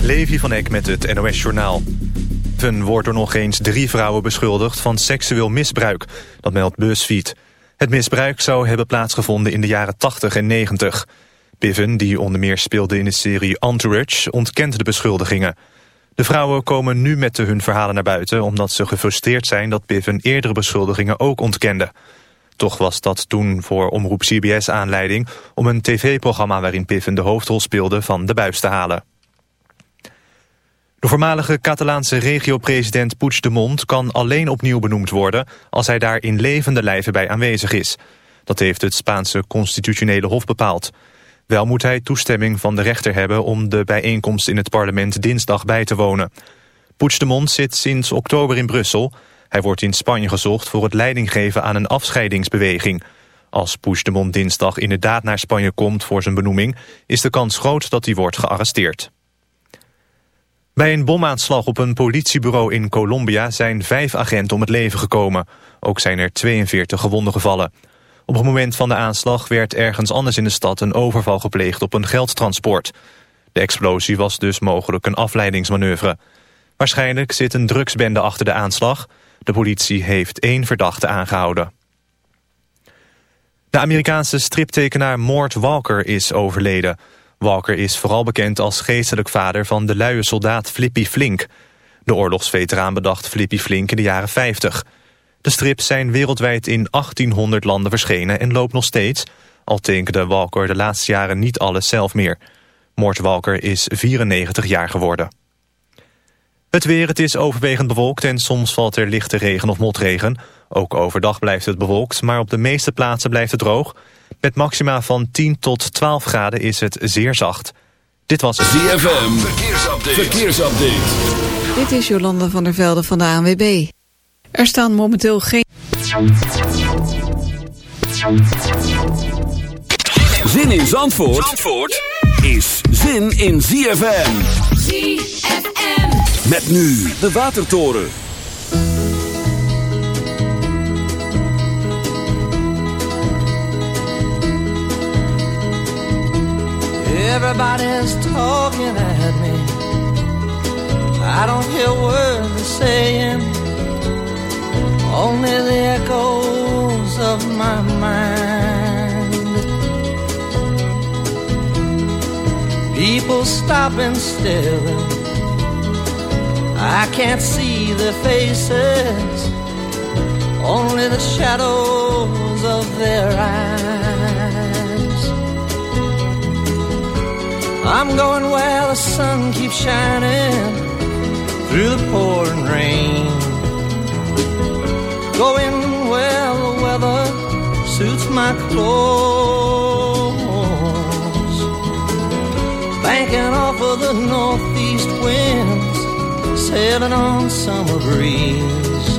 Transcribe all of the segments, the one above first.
Levi van Eck met het NOS-journaal. Piffen wordt er nog eens drie vrouwen beschuldigd van seksueel misbruik. Dat meldt BuzzFeed. Het misbruik zou hebben plaatsgevonden in de jaren 80 en 90. Piven, die onder meer speelde in de serie Entourage, ontkent de beschuldigingen. De vrouwen komen nu met hun verhalen naar buiten... omdat ze gefrustreerd zijn dat Piven eerdere beschuldigingen ook ontkende. Toch was dat toen voor Omroep CBS aanleiding... om een tv-programma waarin Piven de hoofdrol speelde van de buis te halen. De voormalige Catalaanse regio-president Puigdemont kan alleen opnieuw benoemd worden... als hij daar in levende lijven bij aanwezig is. Dat heeft het Spaanse constitutionele hof bepaald. Wel moet hij toestemming van de rechter hebben om de bijeenkomst in het parlement dinsdag bij te wonen. Puigdemont zit sinds oktober in Brussel. Hij wordt in Spanje gezocht voor het leidinggeven aan een afscheidingsbeweging. Als Puigdemont dinsdag inderdaad naar Spanje komt voor zijn benoeming... is de kans groot dat hij wordt gearresteerd. Bij een bomaanslag op een politiebureau in Colombia zijn vijf agenten om het leven gekomen. Ook zijn er 42 gewonden gevallen. Op het moment van de aanslag werd ergens anders in de stad een overval gepleegd op een geldtransport. De explosie was dus mogelijk een afleidingsmanoeuvre. Waarschijnlijk zit een drugsbende achter de aanslag. De politie heeft één verdachte aangehouden. De Amerikaanse striptekenaar Mort Walker is overleden. Walker is vooral bekend als geestelijk vader van de luie soldaat Flippy Flink. De oorlogsveteraan bedacht Flippy Flink in de jaren 50. De strips zijn wereldwijd in 1800 landen verschenen en loopt nog steeds... al tekende Walker de laatste jaren niet alles zelf meer. Mort Walker is 94 jaar geworden. Het weer, het is overwegend bewolkt en soms valt er lichte regen of motregen. Ook overdag blijft het bewolkt, maar op de meeste plaatsen blijft het droog. Met maxima van 10 tot 12 graden is het zeer zacht. Dit was ZFM, verkeersupdate. verkeersupdate. Dit is Jolanda van der Velde van de ANWB. Er staan momenteel geen... Zin in Zandvoort, Zandvoort is zin in ZFM. ZFM. Met nu de Watertoren. Everybody's talking at me. I don't hear words they're saying, only the echoes of my mind. People stop and stare. I can't see their faces, only the shadows of their eyes. I'm going where the sun keeps shining through the pouring rain. Going where the weather suits my clothes. Banking off of the winds, sailing on summer breeze.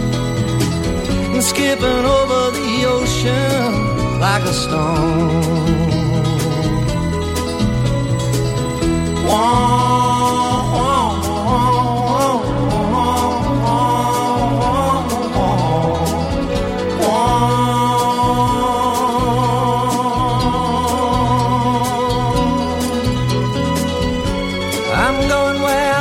And skipping over the ocean like a stone. I'm going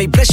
me. Bless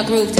our groove.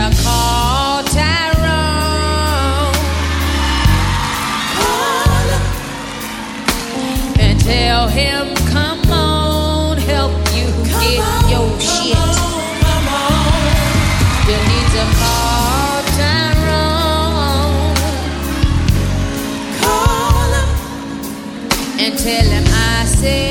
Tell him, come on, help you come get on, your shit. On. You need to call Tyrone. Call him. And tell him I said.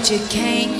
but you can't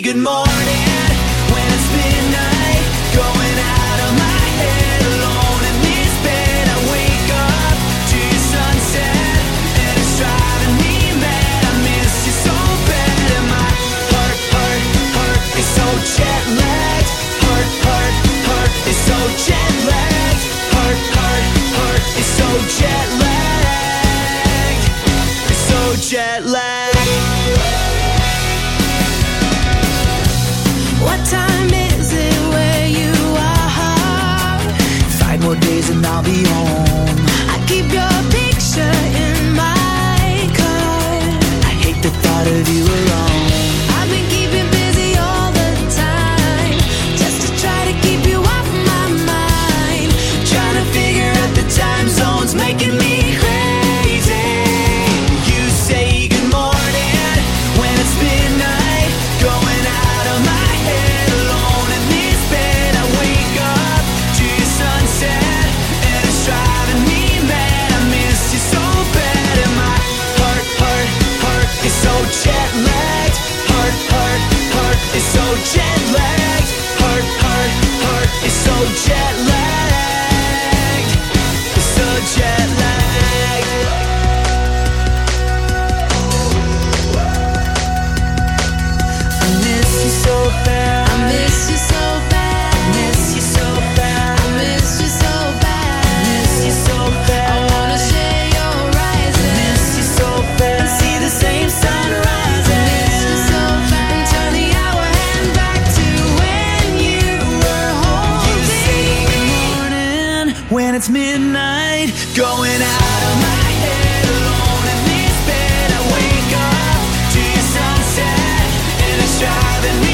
good morning. going out of my head alone in this bed. I wake up to sunset and driving me